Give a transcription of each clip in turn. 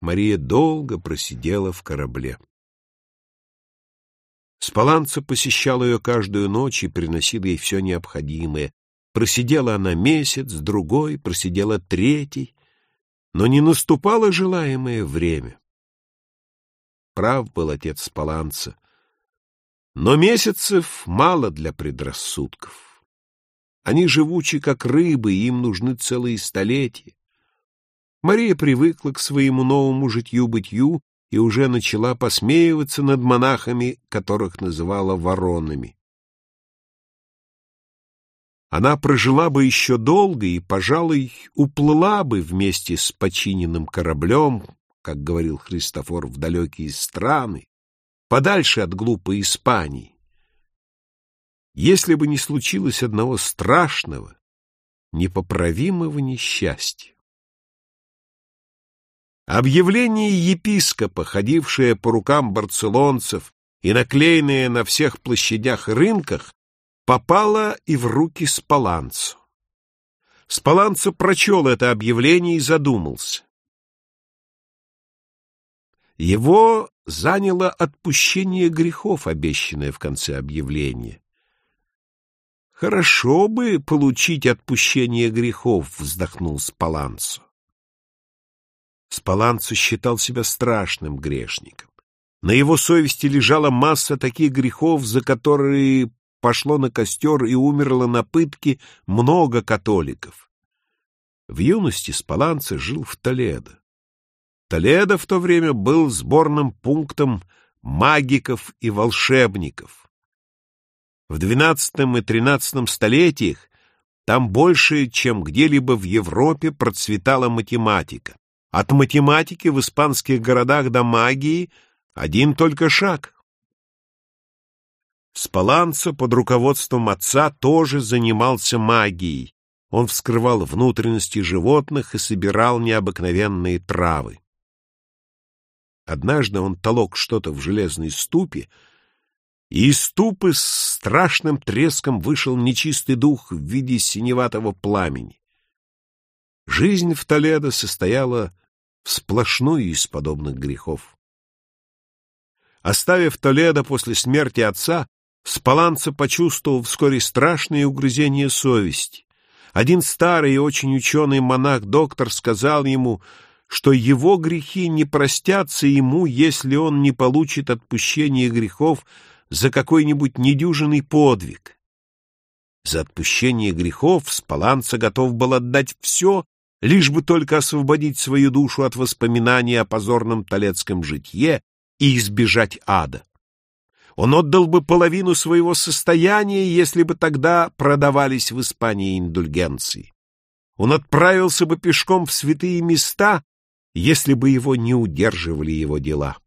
Мария долго просидела в корабле. Спаланца посещал ее каждую ночь и приносил ей все необходимое. Просидела она месяц, другой, просидела третий, но не наступало желаемое время. Прав был отец Спаланца, но месяцев мало для предрассудков. Они живучи, как рыбы, им нужны целые столетия. Мария привыкла к своему новому житью-бытию и уже начала посмеиваться над монахами, которых называла воронами. Она прожила бы еще долго и, пожалуй, уплыла бы вместе с починенным кораблем, как говорил Христофор, в далекие страны, подальше от глупой Испании, если бы не случилось одного страшного, непоправимого несчастья. Объявление епископа, ходившее по рукам барцелонцев и наклеенное на всех площадях и рынках, попало и в руки Спаланцу. Спаланцо прочел это объявление и задумался. Его заняло отпущение грехов, обещанное в конце объявления. «Хорошо бы получить отпущение грехов», — вздохнул Спаланцо. Спаланцо считал себя страшным грешником. На его совести лежала масса таких грехов, за которые пошло на костер и умерло на пытке много католиков. В юности Спаланцо жил в Толедо. Толедо в то время был сборным пунктом магиков и волшебников. В XII и XIII столетиях там больше, чем где-либо в Европе, процветала математика. От математики в испанских городах до магии один только шаг. Спаланцо под руководством отца тоже занимался магией. Он вскрывал внутренности животных и собирал необыкновенные травы. Однажды он толок что-то в железной ступе, и из ступы с страшным треском вышел нечистый дух в виде синеватого пламени. Жизнь в Толедо состояла сплошную из подобных грехов. Оставив Толедо после смерти отца, Спаланца почувствовал вскоре страшные угрызения совести. Один старый и очень ученый монах-доктор сказал ему, что его грехи не простятся ему, если он не получит отпущение грехов за какой-нибудь недюжинный подвиг. За отпущение грехов Спаланца готов был отдать все, лишь бы только освободить свою душу от воспоминаний о позорном талецком житье и избежать ада. Он отдал бы половину своего состояния, если бы тогда продавались в Испании индульгенции. Он отправился бы пешком в святые места, если бы его не удерживали его дела.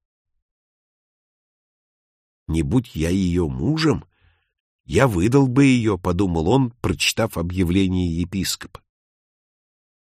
«Не будь я ее мужем, я выдал бы ее», — подумал он, прочитав объявление епископа.